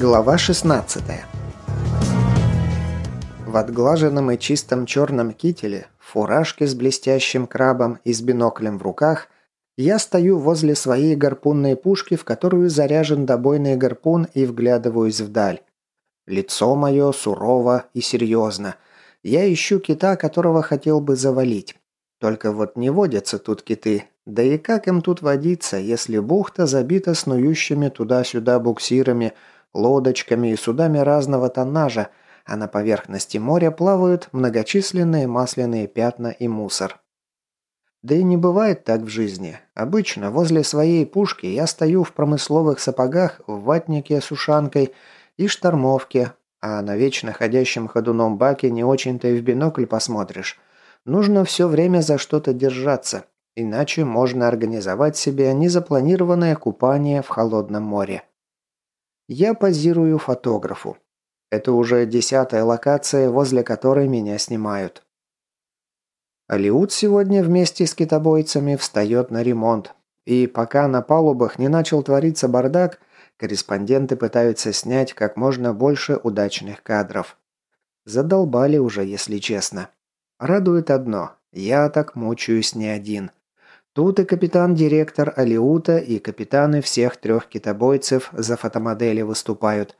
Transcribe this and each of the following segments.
Глава 16 В отглаженном и чистом черном кителе, фуражке с блестящим крабом и с биноклем в руках, я стою возле своей гарпунной пушки, в которую заряжен добойный гарпун и вглядываюсь вдаль. Лицо мое сурово и серьезно. Я ищу кита, которого хотел бы завалить. Только вот не водятся тут киты. Да и как им тут водиться, если бухта забита снующими туда-сюда буксирами – лодочками и судами разного тоннажа, а на поверхности моря плавают многочисленные масляные пятна и мусор. Да и не бывает так в жизни. Обычно возле своей пушки я стою в промысловых сапогах, в ватнике с ушанкой и штормовке, а на вечно ходящем ходуном баке не очень-то и в бинокль посмотришь. Нужно все время за что-то держаться, иначе можно организовать себе незапланированное купание в холодном море. Я позирую фотографу. Это уже десятая локация, возле которой меня снимают. Алиут сегодня вместе с китобойцами встает на ремонт. И пока на палубах не начал твориться бардак, корреспонденты пытаются снять как можно больше удачных кадров. Задолбали уже, если честно. Радует одно. Я так мучаюсь не один. Тут и капитан-директор Алиута, и капитаны всех трех китобойцев за фотомодели выступают,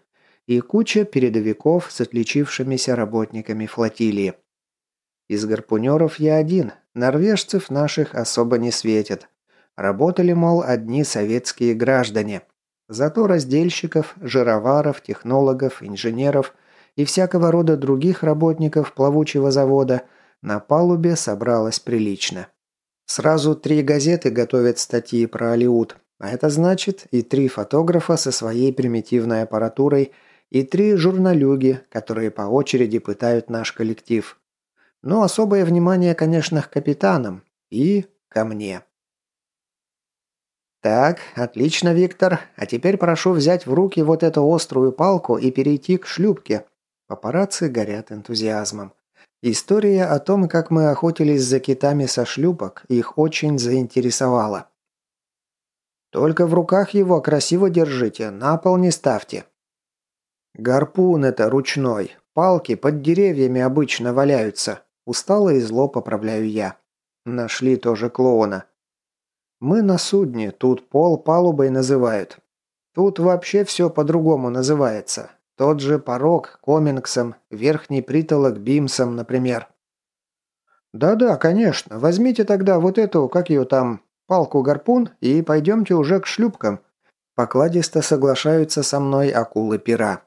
и куча передовиков с отличившимися работниками флотилии. Из гарпунеров я один, норвежцев наших особо не светят. Работали, мол, одни советские граждане. Зато раздельщиков, жироваров, технологов, инженеров и всякого рода других работников плавучего завода на палубе собралось прилично. Сразу три газеты готовят статьи про Алиут, а это значит и три фотографа со своей примитивной аппаратурой, и три журналюги, которые по очереди пытают наш коллектив. Но особое внимание, конечно, к капитанам и ко мне. «Так, отлично, Виктор. А теперь прошу взять в руки вот эту острую палку и перейти к шлюпке». Папарацци горят энтузиазмом. История о том, как мы охотились за китами со шлюпок, их очень заинтересовала. «Только в руках его красиво держите, на пол не ставьте». «Гарпун это ручной, палки под деревьями обычно валяются», устало и зло поправляю я. Нашли тоже клоуна. Мы на судне, тут пол палубой называют. Тут вообще все по-другому называется. Тот же порог комингсом, верхний притолок бимсом, например. Да-да, конечно. Возьмите тогда вот эту, как ее там, палку-гарпун и пойдемте уже к шлюпкам. Покладисто соглашаются со мной акулы-пера.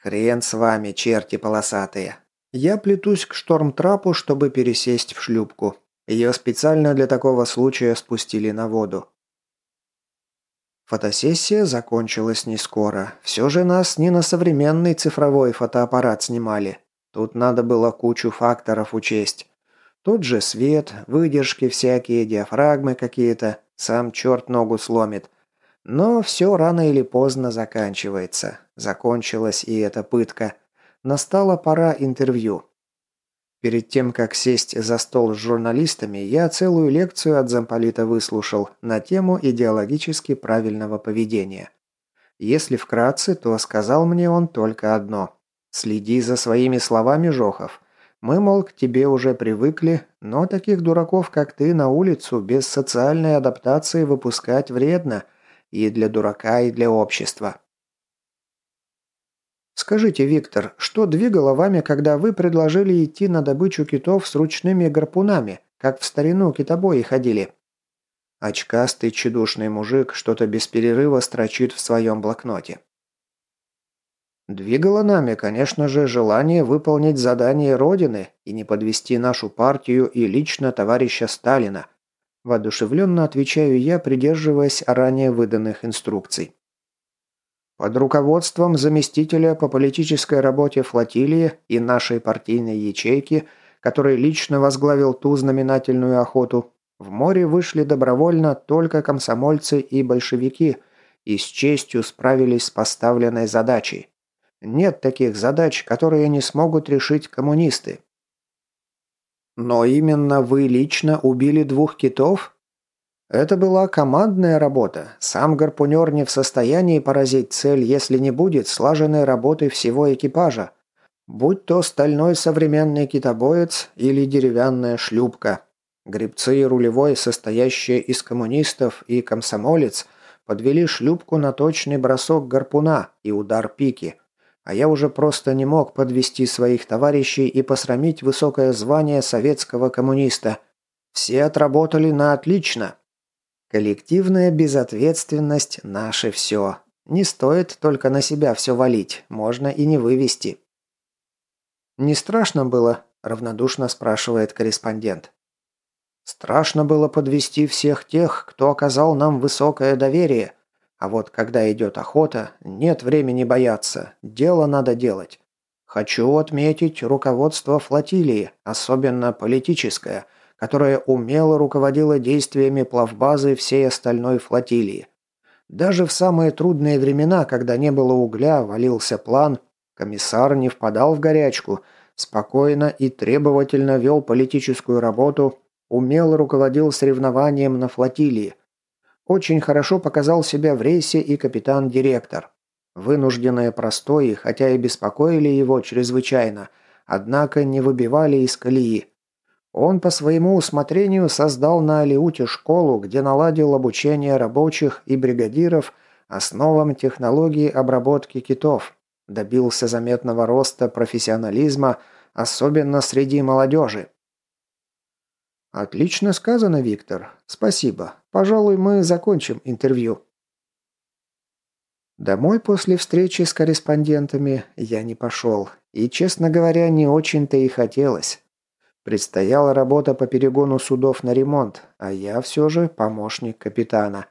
Хрен с вами, черти полосатые. Я плетусь к штормтрапу, чтобы пересесть в шлюпку. Ее специально для такого случая спустили на воду. Фотосессия закончилась не скоро. Все же нас не на современный цифровой фотоаппарат снимали. Тут надо было кучу факторов учесть. Тот же свет, выдержки всякие, диафрагмы какие-то. Сам черт ногу сломит. Но все рано или поздно заканчивается. Закончилась и эта пытка. Настала пора интервью. Перед тем, как сесть за стол с журналистами, я целую лекцию от замполита выслушал на тему идеологически правильного поведения. Если вкратце, то сказал мне он только одно. «Следи за своими словами, Жохов. Мы, мол, к тебе уже привыкли, но таких дураков, как ты, на улицу без социальной адаптации выпускать вредно. И для дурака, и для общества. Скажите, Виктор, что двигало вами, когда вы предложили идти на добычу китов с ручными гарпунами, как в старину китобои ходили?» Очкастый чудушный мужик что-то без перерыва строчит в своем блокноте. Двигало нами, конечно же, желание выполнить задание Родины и не подвести нашу партию и лично товарища Сталина. Воодушевленно отвечаю я, придерживаясь ранее выданных инструкций. Под руководством заместителя по политической работе флотилии и нашей партийной ячейки, который лично возглавил ту знаменательную охоту, в море вышли добровольно только комсомольцы и большевики и с честью справились с поставленной задачей. Нет таких задач, которые не смогут решить коммунисты. Но именно вы лично убили двух китов? Это была командная работа. Сам гарпунер не в состоянии поразить цель, если не будет слаженной работы всего экипажа. Будь то стальной современный китобоец или деревянная шлюпка. Гребцы и рулевой, состоящие из коммунистов и комсомолец, подвели шлюпку на точный бросок гарпуна и удар пики. А я уже просто не мог подвести своих товарищей и посрамить высокое звание советского коммуниста. Все отработали на отлично. Коллективная безответственность – наше все. Не стоит только на себя все валить, можно и не вывести. «Не страшно было?» – равнодушно спрашивает корреспондент. «Страшно было подвести всех тех, кто оказал нам высокое доверие. А вот когда идет охота, нет времени бояться, дело надо делать. Хочу отметить руководство флотилии, особенно политическое – которая умело руководила действиями плавбазы всей остальной флотилии. Даже в самые трудные времена, когда не было угля, валился план, комиссар не впадал в горячку, спокойно и требовательно вел политическую работу, умело руководил соревнованием на флотилии. Очень хорошо показал себя в рейсе и капитан-директор. Вынужденные простои, хотя и беспокоили его чрезвычайно, однако не выбивали из колеи. Он по своему усмотрению создал на Алиуте школу, где наладил обучение рабочих и бригадиров основам технологии обработки китов, добился заметного роста профессионализма, особенно среди молодежи. «Отлично сказано, Виктор. Спасибо. Пожалуй, мы закончим интервью». Домой после встречи с корреспондентами я не пошел. И, честно говоря, не очень-то и хотелось. Предстояла работа по перегону судов на ремонт, а я все же помощник капитана.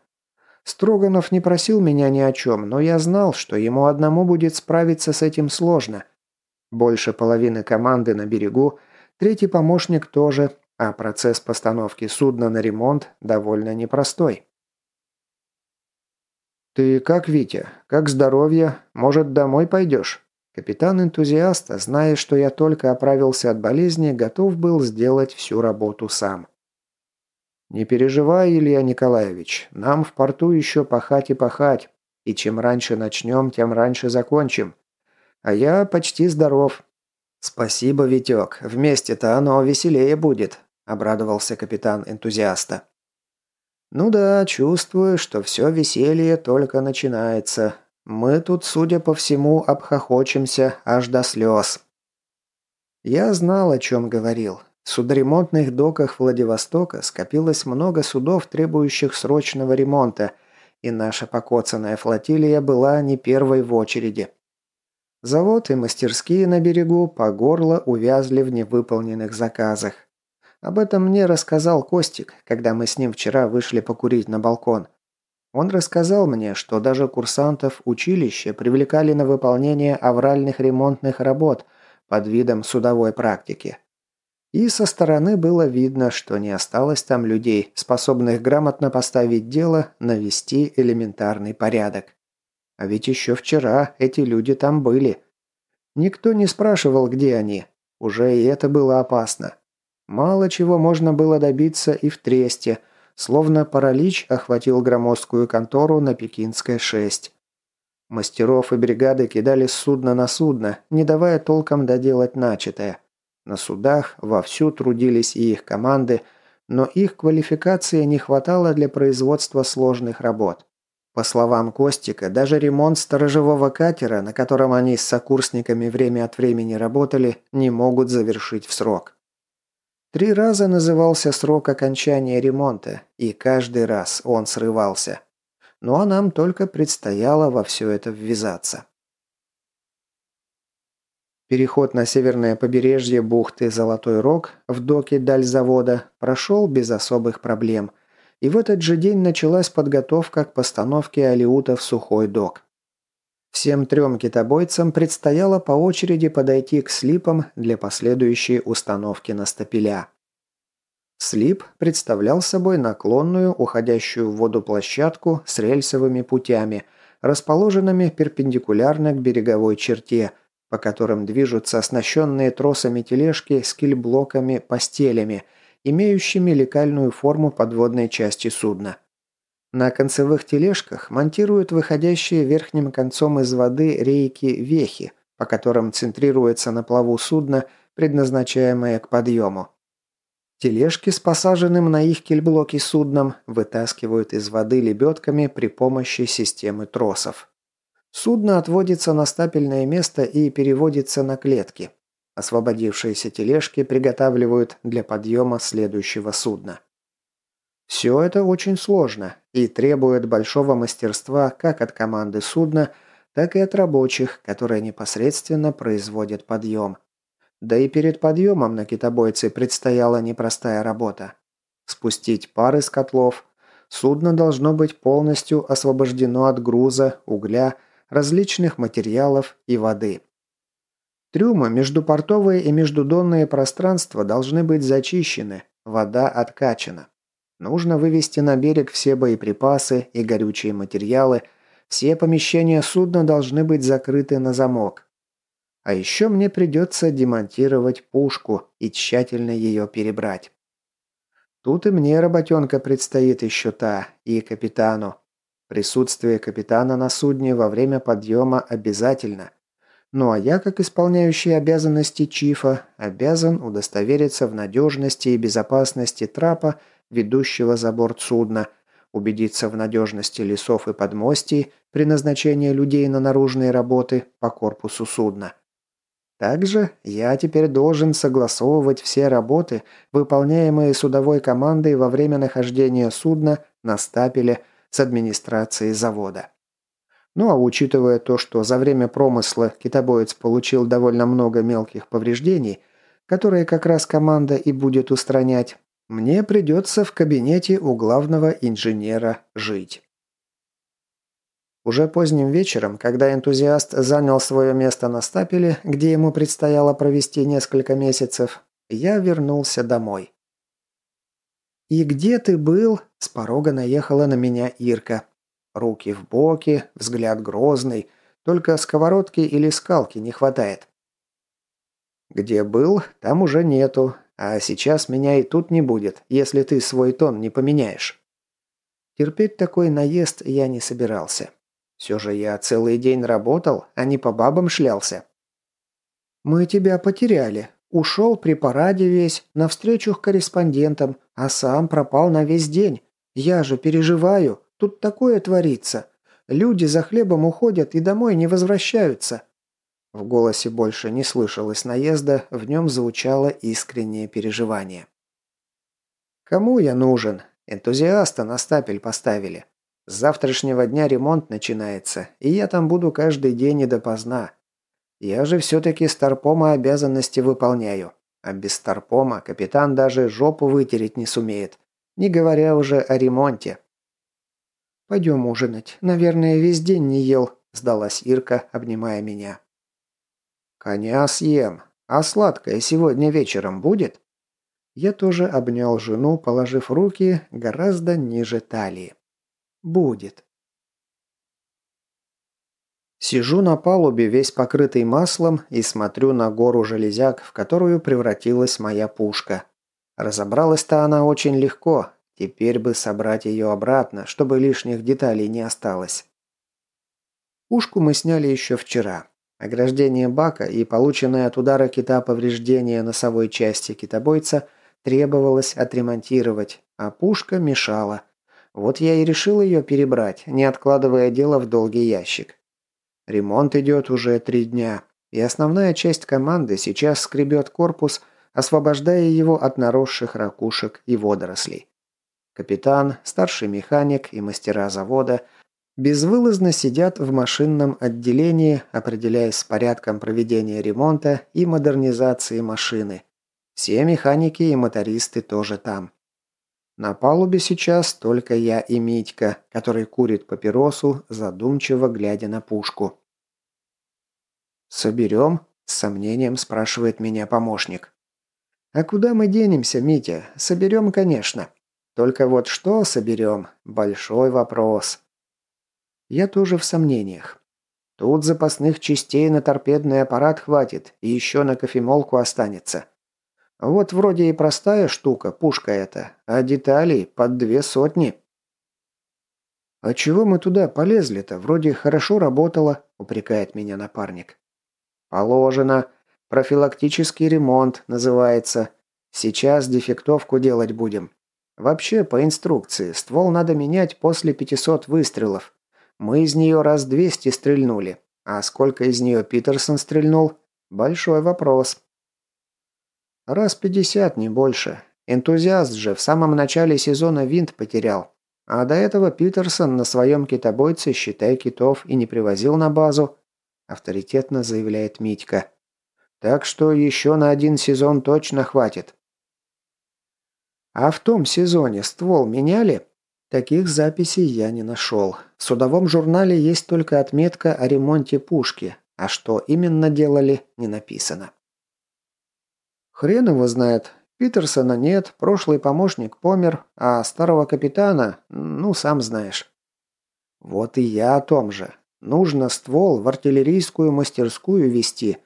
Строганов не просил меня ни о чем, но я знал, что ему одному будет справиться с этим сложно. Больше половины команды на берегу, третий помощник тоже, а процесс постановки судна на ремонт довольно непростой. «Ты как, Витя? Как здоровье? Может, домой пойдешь?» Капитан-энтузиаст, зная, что я только оправился от болезни, готов был сделать всю работу сам. «Не переживай, Илья Николаевич, нам в порту еще пахать и пахать, и чем раньше начнем, тем раньше закончим. А я почти здоров». «Спасибо, Витек, вместе-то оно веселее будет», – обрадовался капитан энтузиаста. «Ну да, чувствую, что все веселье только начинается. Мы тут, судя по всему, обхохочемся аж до слез. Я знал, о чем говорил. В судоремонтных доках Владивостока скопилось много судов, требующих срочного ремонта, и наша покоцанная флотилия была не первой в очереди. Завод и мастерские на берегу по горло увязли в невыполненных заказах. Об этом мне рассказал Костик, когда мы с ним вчера вышли покурить на балкон. Он рассказал мне, что даже курсантов училища привлекали на выполнение авральных ремонтных работ под видом судовой практики. И со стороны было видно, что не осталось там людей, способных грамотно поставить дело, навести элементарный порядок. А ведь еще вчера эти люди там были. Никто не спрашивал, где они. Уже и это было опасно. Мало чего можно было добиться и в Тресте – Словно паралич охватил громоздкую контору на Пекинской 6. Мастеров и бригады кидали с судна на судно, не давая толком доделать начатое. На судах вовсю трудились и их команды, но их квалификации не хватало для производства сложных работ. По словам Костика, даже ремонт сторожевого катера, на котором они с сокурсниками время от времени работали, не могут завершить в срок. Три раза назывался срок окончания ремонта, и каждый раз он срывался. Ну а нам только предстояло во все это ввязаться. Переход на северное побережье бухты Золотой Рог в доке Дальзавода прошел без особых проблем, и в этот же день началась подготовка к постановке Алиута в сухой док. Всем трем китобойцам предстояло по очереди подойти к слипам для последующей установки на стапеля. Слип представлял собой наклонную, уходящую в воду площадку с рельсовыми путями, расположенными перпендикулярно к береговой черте, по которым движутся оснащенные тросами тележки с кильблоками-постелями имеющими лекальную форму подводной части судна. На концевых тележках монтируют выходящие верхним концом из воды рейки-вехи, по которым центрируется на плаву судно, предназначаемое к подъему. Тележки с посаженным на их кельблоки судном вытаскивают из воды лебедками при помощи системы тросов. Судно отводится на стапельное место и переводится на клетки. Освободившиеся тележки приготавливают для подъема следующего судна. Все это очень сложно и требует большого мастерства как от команды судна, так и от рабочих, которые непосредственно производят подъем. Да и перед подъемом на китобойце предстояла непростая работа. Спустить пар из котлов. Судно должно быть полностью освобождено от груза, угля, различных материалов и воды. Трюмы, междупортовые и междудонные пространства должны быть зачищены, вода откачана. Нужно вывести на берег все боеприпасы и горючие материалы, все помещения судна должны быть закрыты на замок. А еще мне придется демонтировать пушку и тщательно ее перебрать. Тут и мне работенка предстоит еще та, и капитану. Присутствие капитана на судне во время подъема обязательно. Ну а я, как исполняющий обязанности Чифа, обязан удостовериться в надежности и безопасности трапа, ведущего за борт судна, убедиться в надежности лесов и подмостий при назначении людей на наружные работы по корпусу судна. Также я теперь должен согласовывать все работы, выполняемые судовой командой во время нахождения судна на стапеле с администрацией завода. Ну а учитывая то, что за время промысла китобоец получил довольно много мелких повреждений, которые как раз команда и будет устранять, мне придется в кабинете у главного инженера жить. Уже поздним вечером, когда энтузиаст занял свое место на стапеле, где ему предстояло провести несколько месяцев, я вернулся домой. «И где ты был?» – с порога наехала на меня Ирка. Руки в боки, взгляд грозный, только сковородки или скалки не хватает. «Где был, там уже нету, а сейчас меня и тут не будет, если ты свой тон не поменяешь». Терпеть такой наезд я не собирался. Все же я целый день работал, а не по бабам шлялся. «Мы тебя потеряли. Ушел при параде весь, навстречу к корреспондентам, а сам пропал на весь день. Я же переживаю. Тут такое творится. Люди за хлебом уходят и домой не возвращаются». В голосе больше не слышалось наезда, в нем звучало искреннее переживание. «Кому я нужен? Энтузиаста на стапель поставили. С завтрашнего дня ремонт начинается, и я там буду каждый день и допоздна. Я же все-таки старпома обязанности выполняю. А без старпома капитан даже жопу вытереть не сумеет, не говоря уже о ремонте. «Пойдем ужинать. Наверное, весь день не ел», – сдалась Ирка, обнимая меня. «Коня съем. А сладкое сегодня вечером будет?» Я тоже обнял жену, положив руки гораздо ниже талии. «Будет». Сижу на палубе, весь покрытый маслом, и смотрю на гору железяк, в которую превратилась моя пушка. Разобралась-то она очень легко, теперь бы собрать ее обратно, чтобы лишних деталей не осталось. Пушку мы сняли еще вчера. Ограждение бака и полученное от удара кита повреждение носовой части китобойца требовалось отремонтировать, а пушка мешала. Вот я и решил ее перебрать, не откладывая дело в долгий ящик. Ремонт идет уже три дня, и основная часть команды сейчас скребет корпус, освобождая его от наросших ракушек и водорослей. Капитан, старший механик и мастера завода безвылазно сидят в машинном отделении, определяясь с порядком проведения ремонта и модернизации машины. Все механики и мотористы тоже там. На палубе сейчас только я и Митька, который курит папиросу, задумчиво глядя на пушку. «Соберем?» – с сомнением спрашивает меня помощник. «А куда мы денемся, Митя? Соберем, конечно. Только вот что соберем – большой вопрос». Я тоже в сомнениях. Тут запасных частей на торпедный аппарат хватит, и еще на кофемолку останется. Вот вроде и простая штука, пушка эта, а деталей под две сотни. «А чего мы туда полезли-то? Вроде хорошо работало», – упрекает меня напарник. «Положено. Профилактический ремонт называется. Сейчас дефектовку делать будем. Вообще, по инструкции, ствол надо менять после 500 выстрелов. Мы из нее раз 200 стрельнули. А сколько из нее Питерсон стрельнул? Большой вопрос. Раз 50, не больше. Энтузиаст же в самом начале сезона винт потерял. А до этого Питерсон на своем китобойце, считай китов, и не привозил на базу, авторитетно заявляет Митька. Так что еще на один сезон точно хватит. А в том сезоне ствол меняли? Таких записей я не нашел. В судовом журнале есть только отметка о ремонте пушки, а что именно делали, не написано. Хрен его знает, Питерсона нет, прошлый помощник помер, а старого капитана, ну, сам знаешь. Вот и я о том же. Нужно ствол в артиллерийскую мастерскую вести.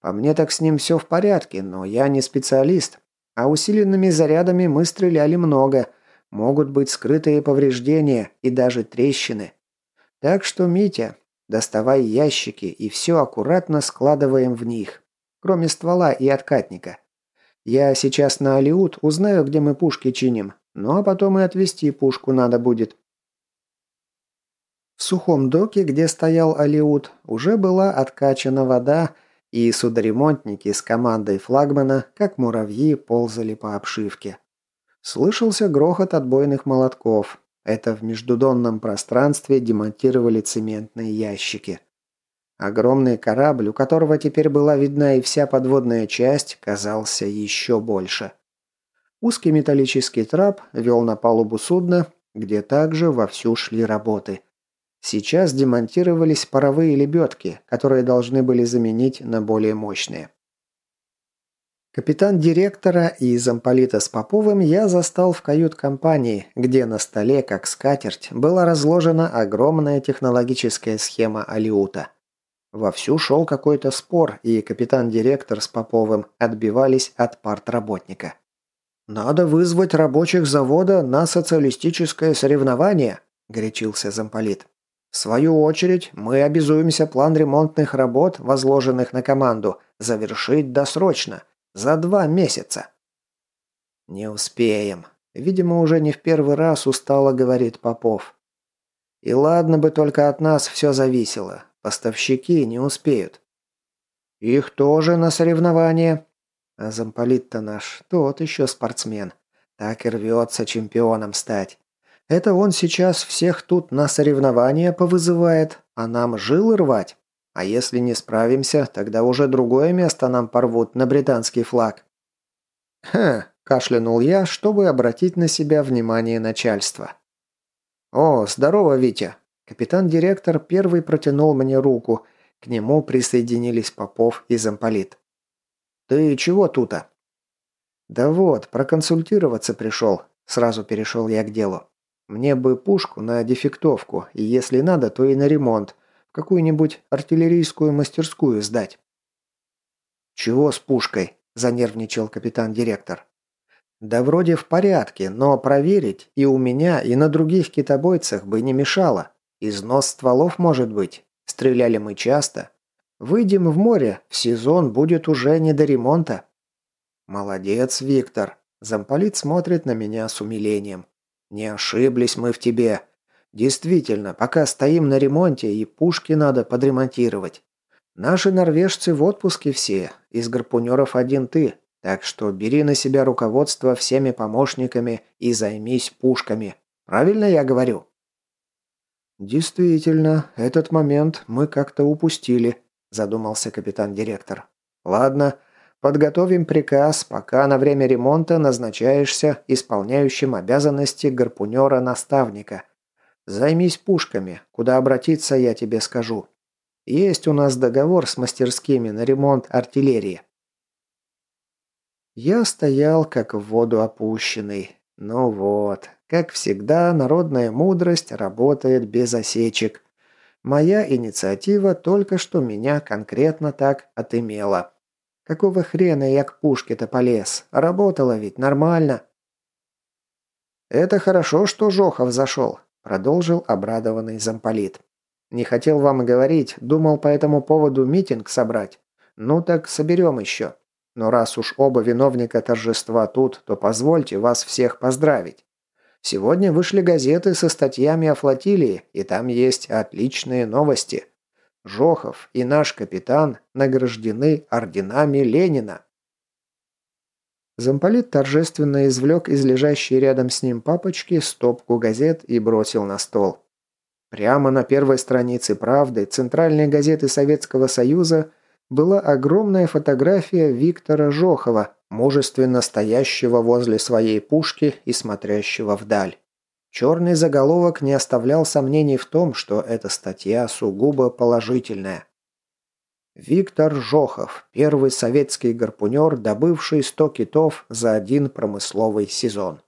По мне так с ним все в порядке, но я не специалист. А усиленными зарядами мы стреляли много. Могут быть скрытые повреждения и даже трещины. Так что, Митя, доставай ящики и все аккуратно складываем в них. Кроме ствола и откатника. Я сейчас на Алиут узнаю, где мы пушки чиним. Ну а потом и отвезти пушку надо будет. В сухом доке, где стоял Алиут, уже была откачана вода, и судоремонтники с командой флагмана, как муравьи, ползали по обшивке. Слышался грохот отбойных молотков. Это в междудонном пространстве демонтировали цементные ящики. Огромный корабль, у которого теперь была видна и вся подводная часть, казался еще больше. Узкий металлический трап вел на палубу судна, где также вовсю шли работы. Сейчас демонтировались паровые лебедки, которые должны были заменить на более мощные. Капитан директора и замполита с Поповым я застал в кают-компании, где на столе, как скатерть, была разложена огромная технологическая схема Алиута – Вовсю шел какой-то спор, и капитан-директор с Поповым отбивались от партработника. «Надо вызвать рабочих завода на социалистическое соревнование», – горячился замполит. «В свою очередь, мы обязуемся план ремонтных работ, возложенных на команду, завершить досрочно, за два месяца». «Не успеем», – видимо, уже не в первый раз устало говорит Попов. «И ладно бы только от нас все зависело. Поставщики не успеют. Их тоже на соревнования. А замполит-то наш, тот еще спортсмен. Так и рвется чемпионом стать. Это он сейчас всех тут на соревнования повызывает, а нам жилы рвать. А если не справимся, тогда уже другое место нам порвут на британский флаг. Хм, кашлянул я, чтобы обратить на себя внимание начальства. «О, здорово, Витя. Капитан-директор первый протянул мне руку. К нему присоединились Попов и замполит. «Ты чего тута?» «Да вот, проконсультироваться пришел», – сразу перешел я к делу. «Мне бы пушку на дефектовку, и если надо, то и на ремонт, какую-нибудь артиллерийскую мастерскую сдать». «Чего с пушкой?» – занервничал капитан-директор. «Да вроде в порядке, но проверить и у меня, и на других китобойцах бы не мешало. Износ стволов может быть. Стреляли мы часто. Выйдем в море, в сезон будет уже не до ремонта. Молодец, Виктор. Замполит смотрит на меня с умилением. Не ошиблись мы в тебе. Действительно, пока стоим на ремонте, и пушки надо подремонтировать. Наши норвежцы в отпуске все, из гарпунеров один ты, так что бери на себя руководство всеми помощниками и займись пушками. Правильно я говорю?» «Действительно, этот момент мы как-то упустили», – задумался капитан-директор. «Ладно, подготовим приказ, пока на время ремонта назначаешься исполняющим обязанности гарпунера-наставника. Займись пушками, куда обратиться я тебе скажу. Есть у нас договор с мастерскими на ремонт артиллерии». Я стоял, как в воду опущенный. Ну вот, как всегда, народная мудрость работает без осечек. Моя инициатива только что меня конкретно так отымела. Какого хрена я к пушке-то полез? Работало ведь нормально. Это хорошо, что Жохов зашел, продолжил обрадованный замполит. Не хотел вам говорить, думал по этому поводу митинг собрать. Ну так соберем еще. Но раз уж оба виновника торжества тут, то позвольте вас всех поздравить. Сегодня вышли газеты со статьями о флотилии, и там есть отличные новости. Жохов и наш капитан награждены орденами Ленина. Замполит торжественно извлек из лежащей рядом с ним папочки стопку газет и бросил на стол. Прямо на первой странице «Правды» центральной газеты Советского Союза была огромная фотография Виктора Жохова, мужественно стоящего возле своей пушки и смотрящего вдаль. Черный заголовок не оставлял сомнений в том, что эта статья сугубо положительная. Виктор Жохов, первый советский гарпунер, добывший 100 китов за один промысловый сезон.